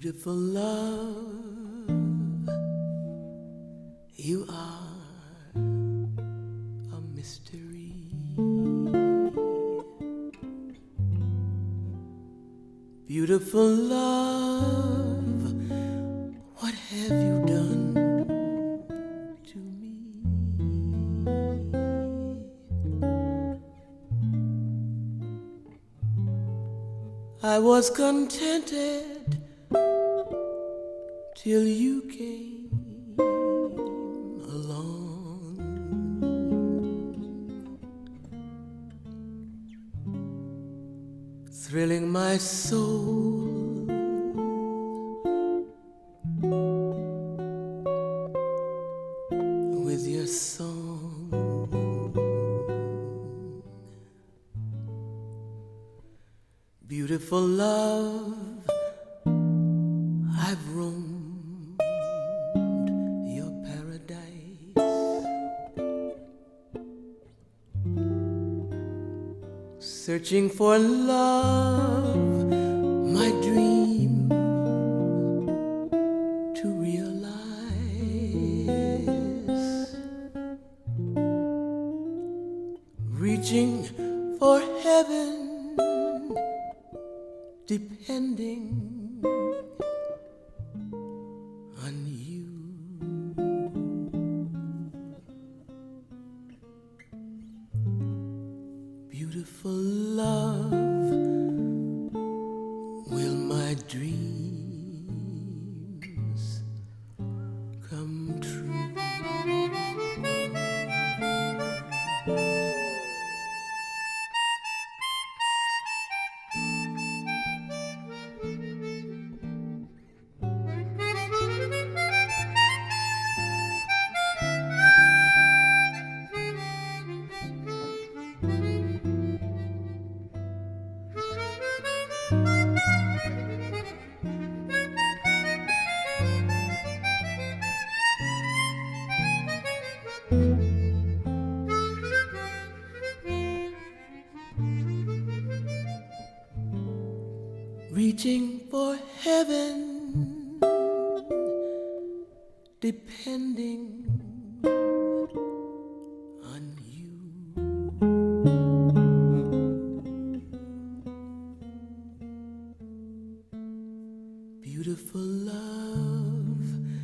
Beautiful love, you are a mystery. Beautiful love, what have you done to me? I was contented till you came along. Thrilling my soul with your song. Beautiful love, I've roamed your paradise, searching for love, my dream to realize, reaching for heaven depending Beautiful love, will my dreams reaching for heaven, depending Beautiful love,